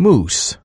moose.